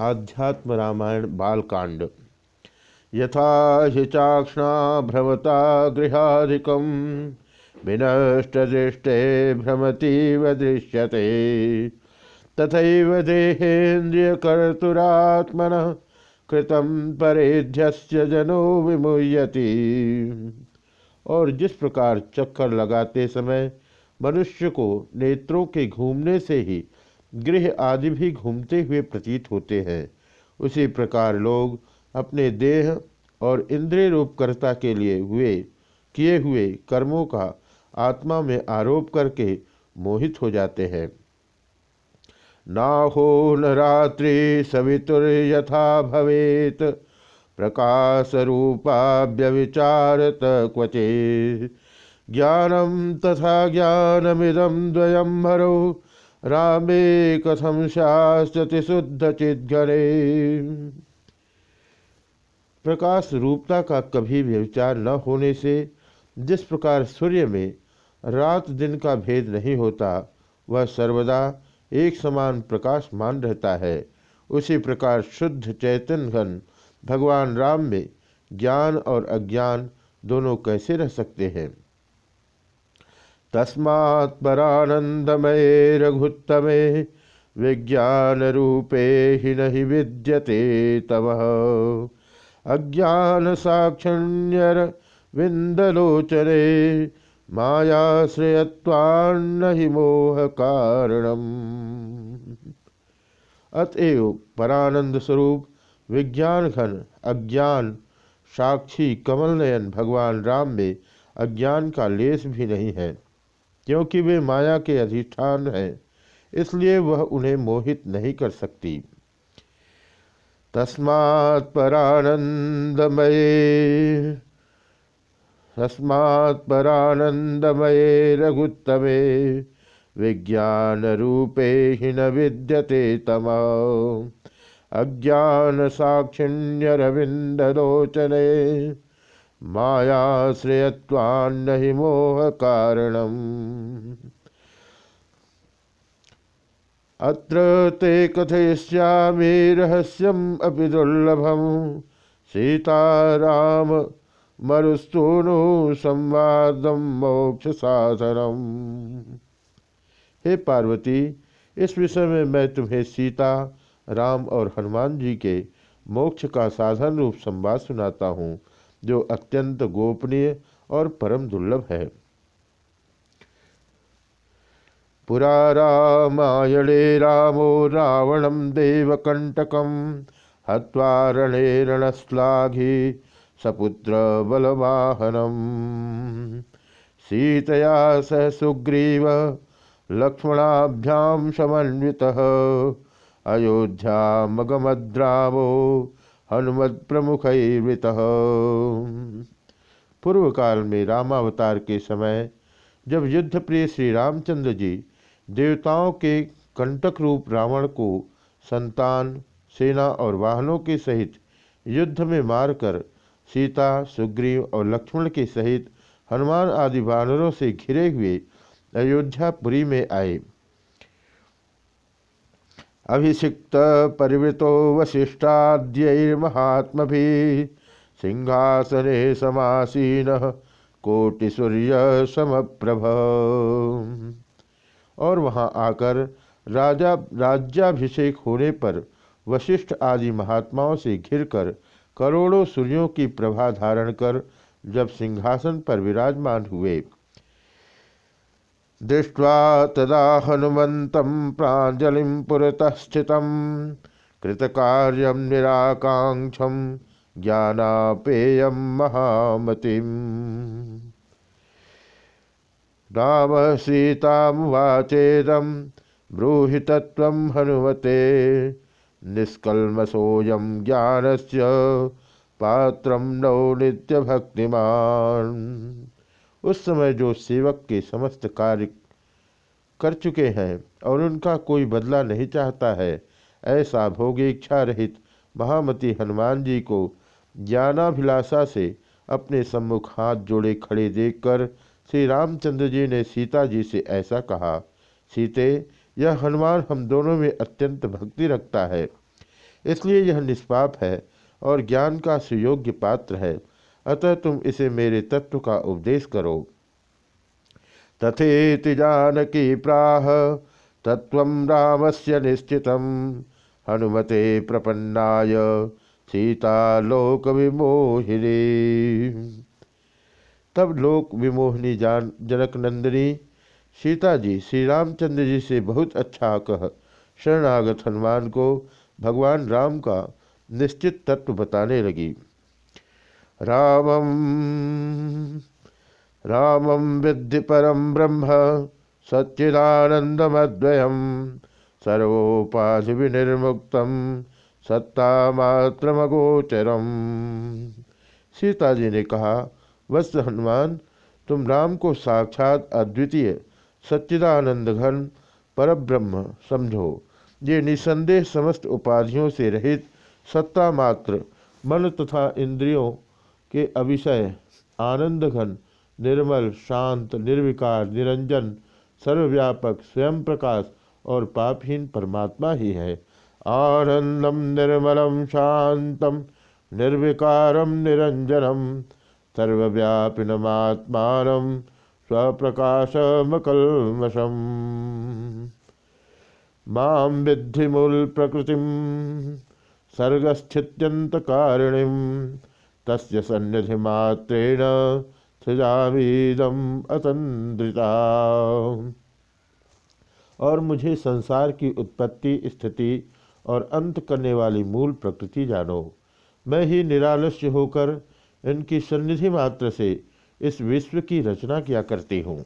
आध्यात्म रामायण बालकांड। यथा भ्रमता गृहाधिक विनष्टदृष्टे भ्रमतीव दृश्यते। तथैव देहेन्द्रियकर्तुरात्मन कृतं परेध्यस्य जनो विमुह्यति। और जिस प्रकार चक्कर लगाते समय मनुष्य को नेत्रों के घूमने से ही गृह आदि भी घूमते हुए प्रतीत होते हैं। उसी प्रकार लोग अपने देह और इंद्रिय रूपकर्ता के लिए हुए, किए हुए कर्मों का आत्मा में आरोप करके मोहित हो जाते हैं। ना हो न रात्रि सवितुर यथा भवेत, प्रकाश रूपाभ्यविचारत क्वचे ज्ञानम तथा ज्ञानमिदम द्वयम हरो रामे कथम शास्ति शुद्ध चिद्घरे प्रकाश रूपता का कभी भी विचार न होने से, जिस प्रकार सूर्य में रात दिन का भेद नहीं होता, वह सर्वदा एक समान प्रकाश मान रहता है। उसी प्रकार शुद्ध चैतन्य घन भगवान राम में ज्ञान और अज्ञान दोनों कैसे रह सकते हैं? तस्मात्परानंदमये रघुत्तमे विज्ञान रूपे ही नहीं विद्यते तव। अज्ञान साक्षण्यर विंदलोचने मायाश्रयत्वान्न ही मोह कारणम अतएव परानंद स्वरूप विज्ञान घन, अज्ञान, साक्षी कमल नयन भगवान राम में अज्ञान का लेस भी नहीं है। क्योंकि वे माया के अधिष्ठान हैं, इसलिए वह उन्हें मोहित नहीं कर सकती। तस्मात् परानंदमये तस्मात् परानंदमये रघुत्तमे विज्ञान रूपे ही न विद्यते तम। अज्ञान साक्षिण्यरविंदलोचने मायाश्रयत्वान्न हि मोह कारणम अत्र ते कथयिष्यामि रहस्यम अपि दुर्लभम। सीताराम मरुस्तूनु संवादम मोक्ष साधनम हे पार्वती, इस विषय में मैं तुम्हें सीता, राम और हनुमान जी के मोक्ष का साधन रूप संवाद सुनाता हूँ। जो अत्यंत गोपनीय और परम दुर्लभ है। पुरा रामायणे रामो रावणं देवकण्टकं हत्वा रणे सपुत्र बलवाहनम सीतया सह सुग्रीव लक्ष्मणाभ्याम समन्वितः। अयोध्यामगमद्रावो हनुमत प्रमुख पूर्व काल में रामावतार के समय, जब युद्ध प्रिय श्री रामचंद्र जी देवताओं के कंटक रूप रावण को संतान, सेना और वाहनों के सहित युद्ध में मारकर सीता, सुग्रीव और लक्ष्मण के सहित हनुमान आदि वानरों से घिरे हुए अयोध्यापुरी में आए। अभिषिक्त परिवृतो वशिष्ठाद्यर्महात्म सिंहासने समासीन कोटिसूर्य समप्रभ। और वहाँ आकर राजा, राज्याभिषेक होने पर वशिष्ठ आदि महात्माओं से घिरकर करोड़ों सूर्यों की प्रभा धारण कर जब सिंहासन पर विराजमान हुए दृष्ट्वा तदा हनुमत प्राजलि पुरतः स्थित कृतकार्यम निराकांक्षम ज्ञानापेय महामति राम सीतामुवाचेदम ब्रूहि तत्व हनुमते निष्कलमसोयम ज्ञान से पात्र नौ नित्य भक्तिमान उस समय जो सेवक के समस्त कार्य कर चुके हैं और उनका कोई बदला नहीं चाहता है, ऐसा भोगी इच्छा रहित महामती हनुमान जी को ज्ञानाभिलाषा से अपने सम्मुख हाथ जोड़े खड़े देखकर श्री रामचंद्र जी ने सीता जी से ऐसा कहा, सीते, यह हनुमान हम दोनों में अत्यंत भक्ति रखता है, इसलिए यह निष्पाप है और ज्ञान का सुयोग्य पात्र है। अतः तुम इसे मेरे तत्व का उपदेश करो। तथेति जानकी प्राह तत्व रामस्य निश्चित हनुमते प्रपन्नाय सीता लोक विमोहिनी तब लोक विमोहिनी जान जनक नंदिनी सीता जी श्री रामचंद्र जी से बहुत अच्छा कह, शरणागत हनुमान को भगवान राम का निश्चित तत्व बताने लगी। रामम रामम विद्धि परम ब्रह्म सच्चिदानंदमद्वयम सर्वोपाधि विनिर्मुक्त सत्ता मात्रमगोचरम सीता जी ने कहा, वत्स हनुमान, तुम राम को साक्षात अद्वितीय, सच्चिदानंद घन, परब्रह्म समझो। ये निसंदेह समस्त उपाधियों से रहित सत्ता मात्र मन तथा इंद्रियों के अविषय आनंद घन निर्मल, शांत, निर्विकार, निरंजन, सर्वव्यापक, स्वयं प्रकाश और पापहीन परमात्मा ही है। आनंदम, निर्मलम, शांतम, निर्विकारम, निरंजनम सर्वव्यापिनमात्मान स्वप्रकाशमकलमशम माँ विद्धि मूल प्रकृति सर्गस्थित्यंतकारिणी तस्य सन्निधि मात्रेण सृजामीदम अतंद्रिता और मुझे संसार की उत्पत्ति, स्थिति और अंत करने वाली मूल प्रकृति जानो। मैं ही निरालस्य होकर इनकी सन्निधि मात्र से इस विश्व की रचना किया करती हूँ।